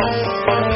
啊。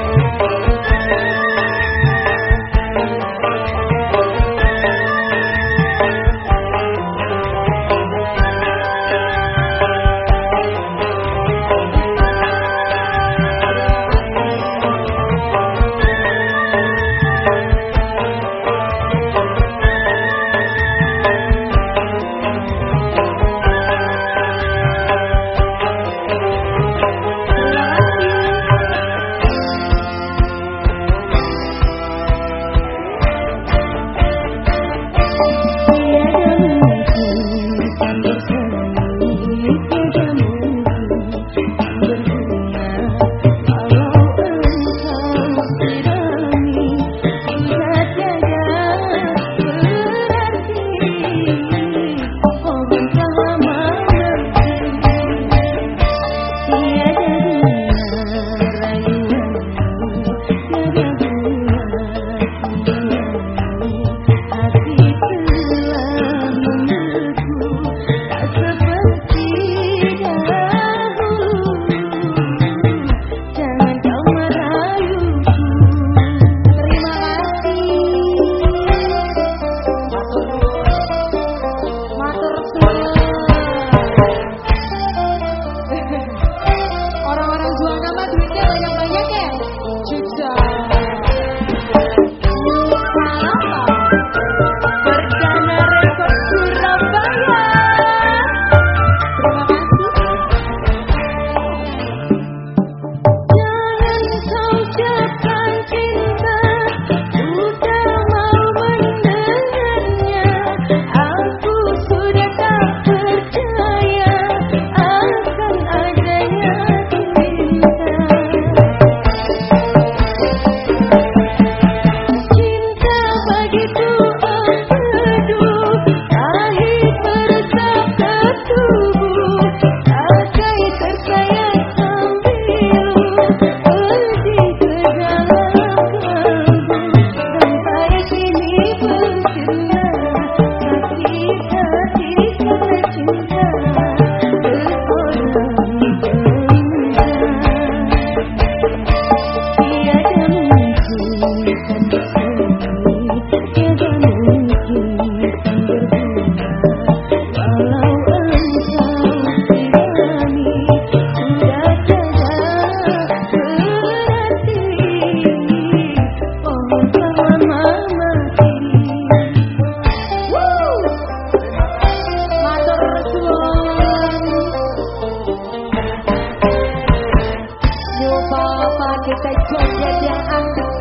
Jadi.